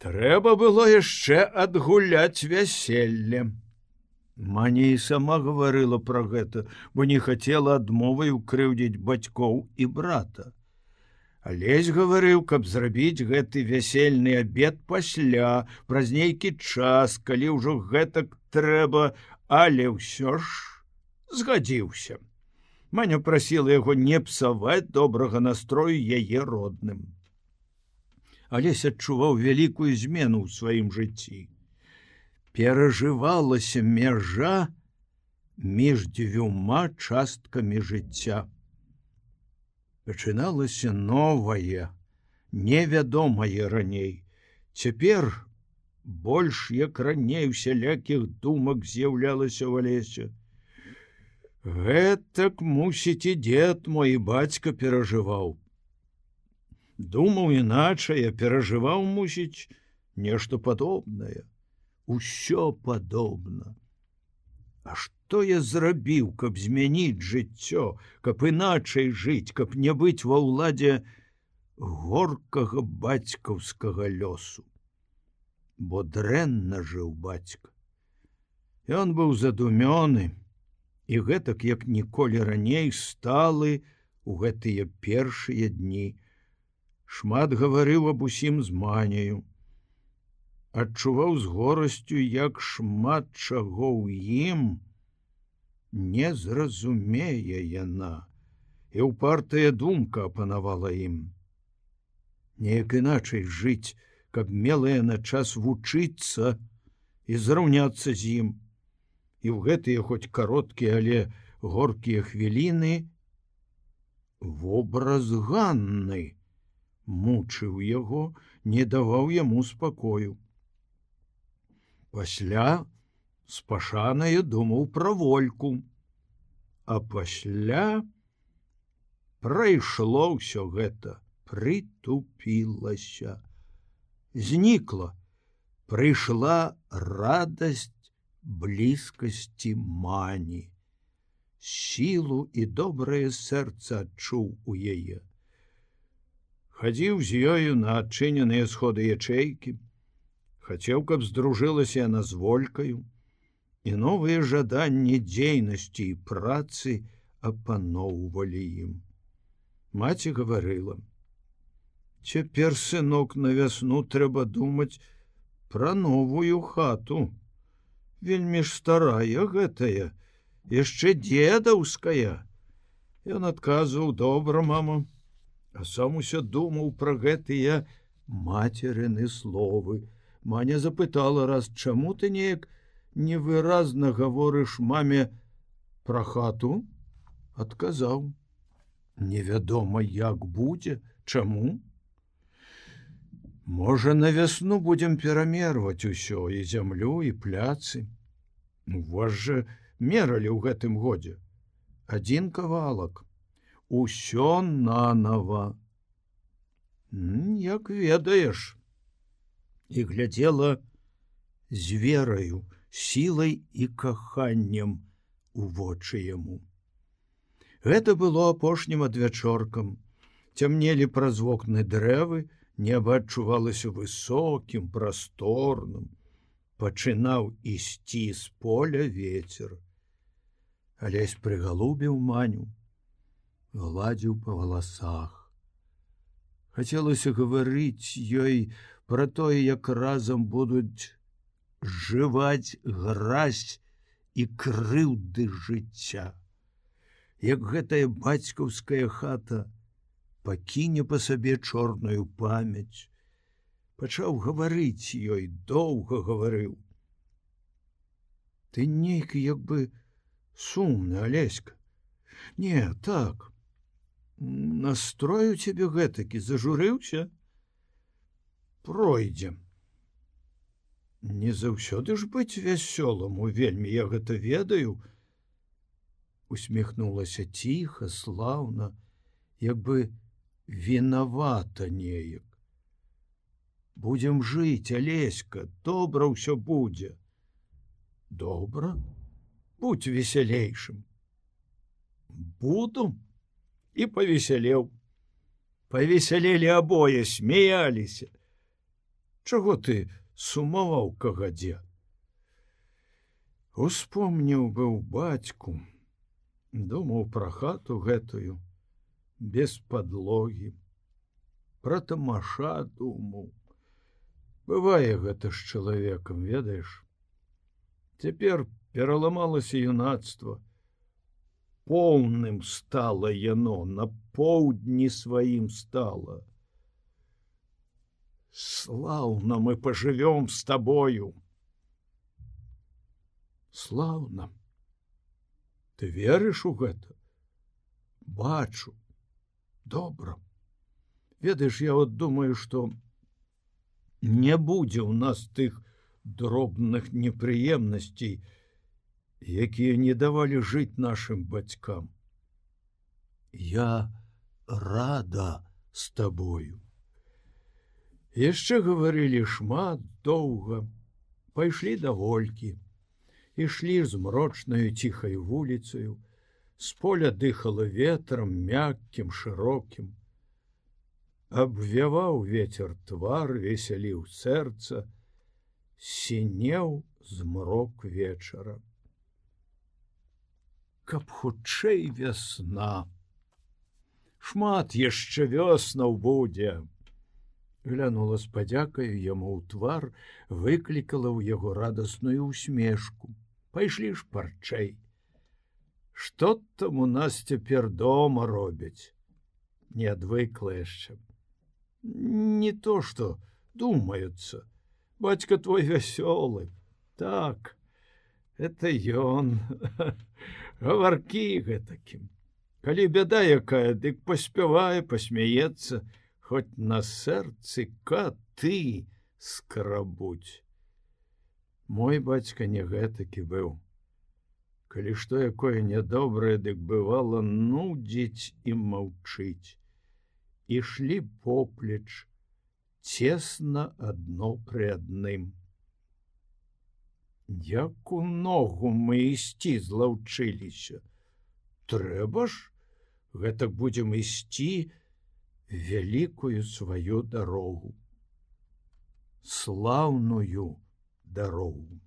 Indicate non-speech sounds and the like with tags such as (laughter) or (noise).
Трэба было яшчэ адгуляць вяселле. Маня і сама гаварыла пра гэта, бо не хацела адмовай укрыўдзіць бацькоў і брата. Алесь гаварыў, каб зрабіць гэты вясельны абед пасля, праз нейкі час, калі ўжо гэтак трэба, але ўсё ж згадзіўся. Маня прасіла яго не псаваць добрага настрою яе родным. Алесь адчуваў вялікую змену ў сваім жыцці перажывалася мяжа між дзвюма часткамі жыцця. Пачыналася новае, невядомае раней. Цяпер больш як раней усялякіх думак з'яўлялася ў алесе. Гэтак мусіць і дзед мой бацька перажываў. Думаў іначай, перажываў мусіць нешта падобнае усё падобна. А што я зрабіў, каб змяніць жыццё, каб іначай жыць, каб не быць ва ўладзе горкага бацькаўскага лёсу. Бо дрэнна жыў бацька. Ён быў задумёны, і гэтак як ніколі раней сталы у гэтыя першыя дні. Шмат гаварыў аб усім з маняю адчуваў з горасцю, як шмат чаго ў ім не зразумее яна, і ўпартая думка апанавала ім. Неяк іначай жыць, каб мелая на час вучыцца і зраўняцца з ім. І ў гэтыя хоць кароткія, але горкія хвіліны вобраз ганны мучыў яго, не даваў яму спакою. Пасля з пашанае думаў пра вольку а пасля прайшло ўсё гэта прытупілася. Знікла прыйшла радасць блізкасці мані. Сілу і добрае сэрца адчуў у яе хадзіў з ёю на адчыненыя сходы ячэйкі хацеў, каб здружылася яна з волькаю, і новыя жаданні дзейнасці і працы апаноўвалі ім. Маці гаварыла: Цяпер сынок на вясну трэба думаць пра новую хату. Вельмі ж старая гэтая, яшчэ дзедаўская. Ён адказваў добра, мама, а сам усё думаў пра гэтыя мацерыны словы, Маня запытала раз, чаму ты неяк невыразна гаворыш маме пра хату, адказаў: Невядома, як будзе, чаму? Можа, на вясну будзем перамерваць усё і зямлю і пляцы. вас жа мералі ў гэтым годзе. Адзін кавалак, усё нанова. Як ведаеш, і глядзела з вераю, сілай і каханнем у вочы яму. Гэта было апошнім адвячоркам. Цямнелі праз вокны дрэвы, неба адчувалася высокім, прасторным, пачынаў ісці з поля ветер. Алесь прыгалубіў маню, гладзіў па валасах. Хацелася гаварыць ёй пра тое, як разам будуць жываць гразь і крыўды жыцця. Як гэтая бацькаўская хата пакіне па сабе чорную памяць, пачаў гаварыць ёй доўга гаварыў. Ты нейкі як бы сумны алеська. Не, так. Настрою цябе гэтакі зажурыўся, пройдзем. Не заўсёды ж быць вясёламу вельмі я гэта ведаю, усміхнулася ціха, слаўна, як бы вінавата неяк. Будзем жыць, алеська, добра ўсё будзе. Добра, будь весялейшым. Буду і павесялеў. Павесялелі абое, смяяліся Чаго ты сумаваў кагадзе? Успомніў быў бацьку, думаў пра хату гэтую, без подлогі, Пра тамаша думаў. Бывае гэта з чалавекам, ведаеш. Цяпер пераламалася юнацтва, поўным стала яно на поўдні сваім стала. Слаўна мы пожывём с табою. Слаўна. Ты верыш у гэта? Бачу. Добра. Ведаеш, я вот думаю, што не будзе ў нас тых дробных непрыемнасцей, якія не давалі жыць нашим бацькам. Я рада с тобою. Яшчэ гаварылі шмат доўга, пайшлі да волькі, ішлі змрочнаю ціхай вуліцаю, з поля дыхала ветрам мяккім шырокім. Абвяваў ветер твар, весяліў сэрца, сінеў змрок вечара каб хутчэй вясна. Шмат яшчэ вёснаў будзе. Глянула з падзякаю яму ў твар, выклікала ў яго радасную усмешку. Пайшлі ж парчэй. Што там у нас цяпер дома робяць? Не адвыкла яшчэ. Не то што думаюцца. Бацька твой вясёлы. Так, это ён (laughs) гаваркі гэтакім калі бяда якая дык паспявае пасмяецца хоць на сэрцы каты скрабуць. Мой бацька не гэтакі быў. Калі што якое нядобрае дык бывала нудзіць і маўчыць. Ішлі поплеч цесна адно пры адным Як у ногу мы ісці злаўчыліся. Трэба ж, гэтак будзем ісці вялікую сваю дарогу. Слаўную дарогу.